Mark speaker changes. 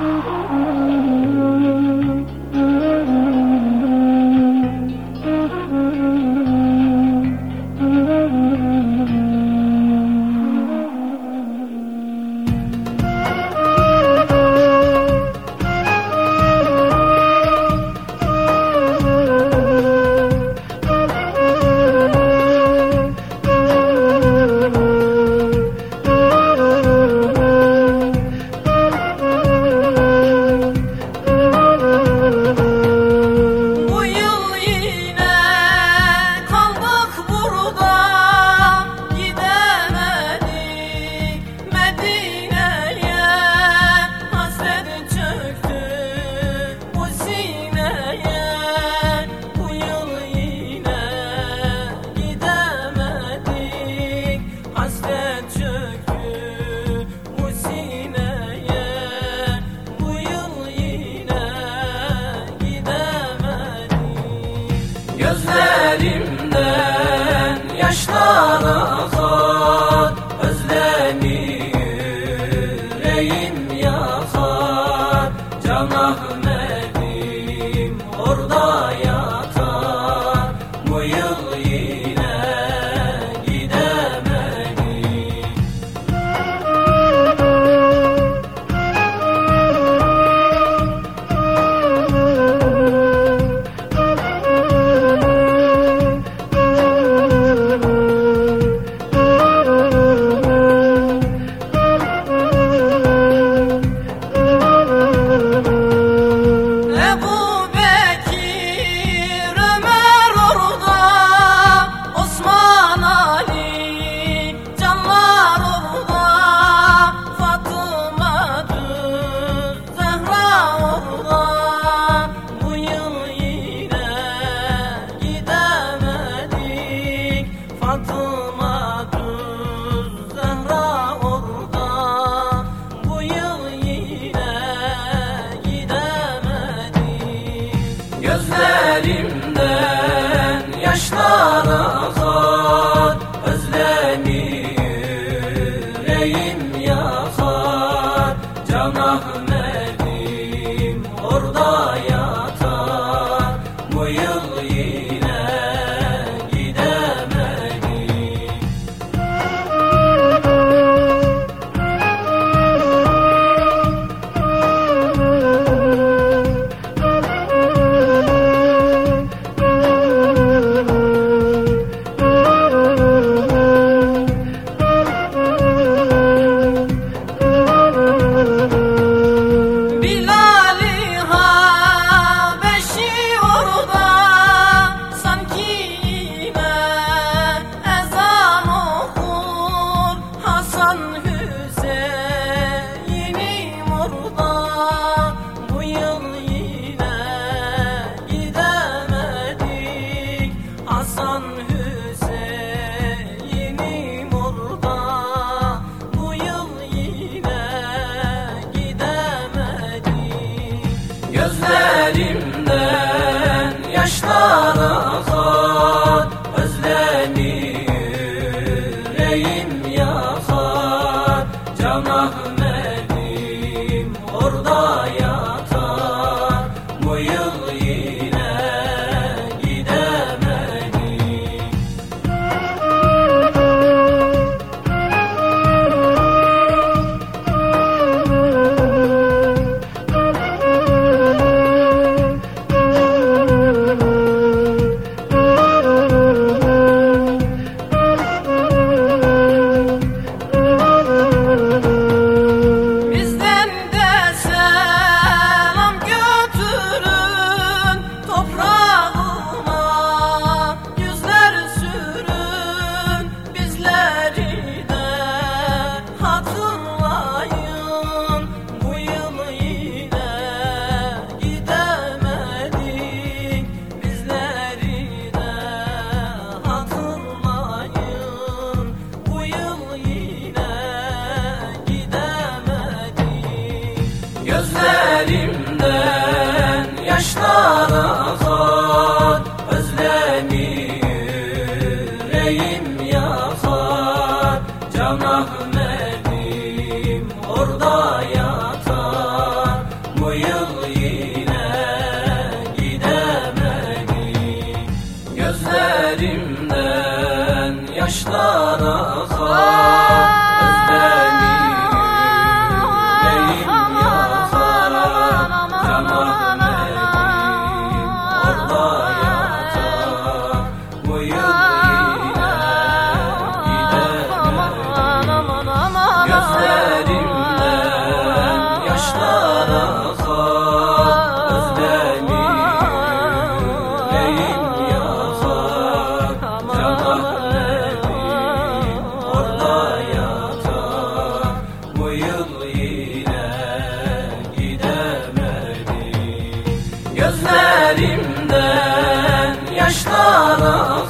Speaker 1: Mm-hmm. Gözlerimden yaşlar akar. senden yaşlar akar Özlemi yüreğim yakar Can Ahmet'im orada yatar Bu yıl yine gidemedim. Gözlerimden yaşlar akar Yaşlar akar Özlemim yüreğim yakar Canım benim orada gidemedim. Gözlerimden yaşlar akar